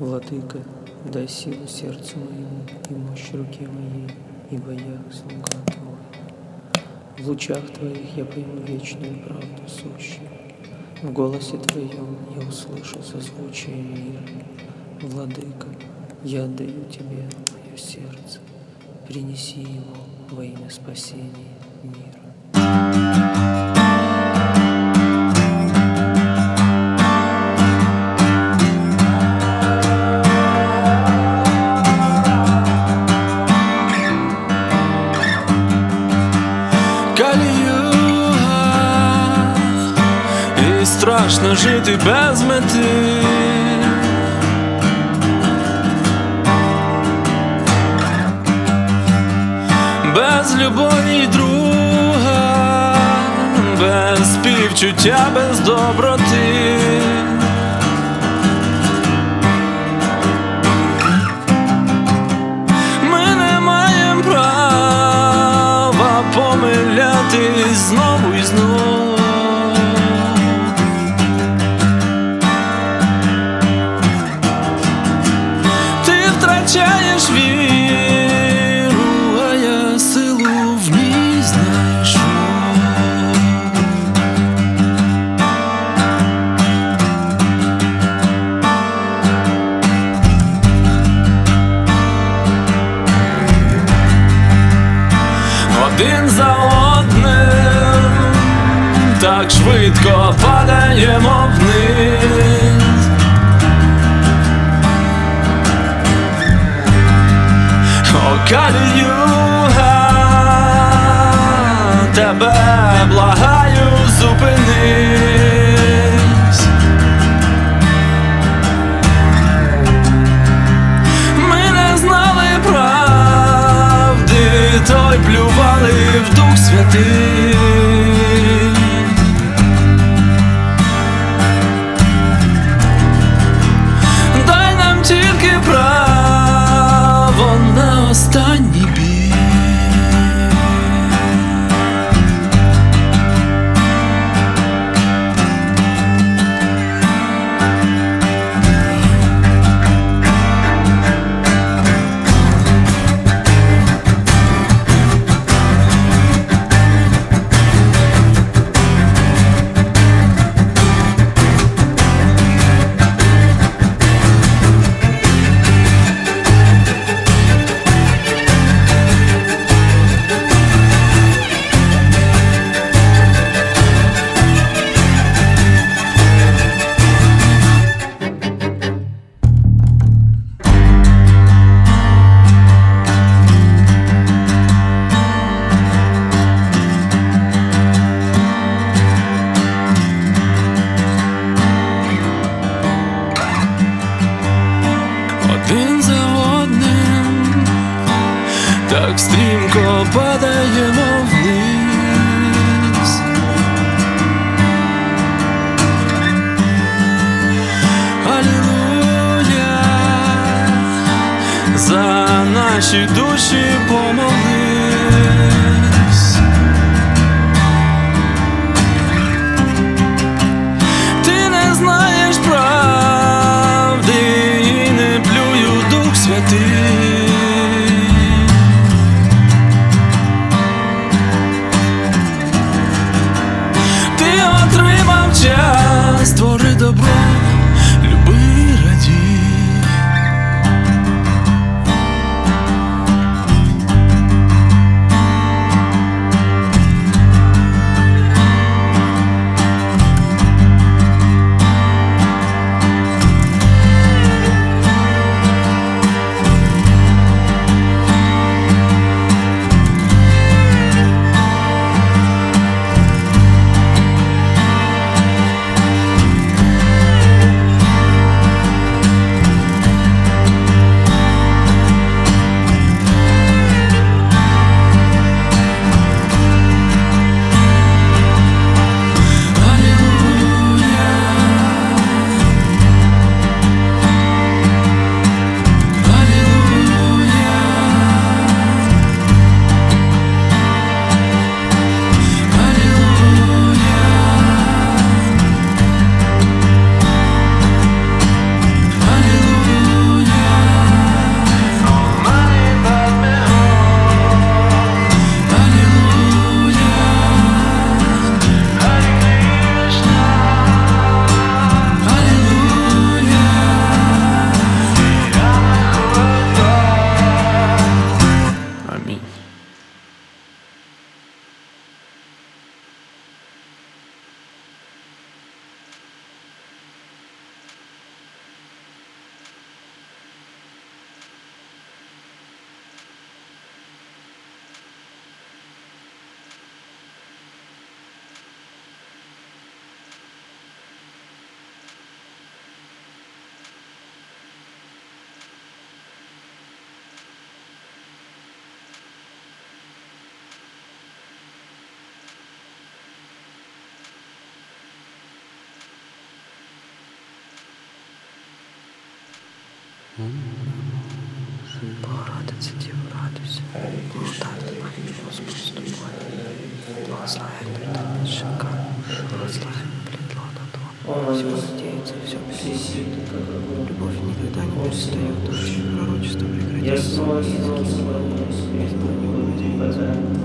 Владыка, дай силу сердцу моему и мощь руке моей, ибо я слуга Твой. В лучах Твоих я пойму вечную правду сущую. В голосе Твоем я услышу созвучие мира. Владыка, я отдаю Тебе мое сердце. Принеси его во имя спасения мира. Страшно жити без мети Без любові друга, без співчуття, без доброти. Ми не маємо права помилятись знову і знову. Так швидко падаємо вниз. О, Каліюга, стрімко падаємо вниз. Алілуя, за наші душі Богородице, Діво, радуйся, благодатна Марія, Господь з тобою, благословенна ти між жінками, благословенна плід лона Твого, всего надеется, все переносит. Любовь никогда не перестает, учи пророчество прекратится, языки не изгоню,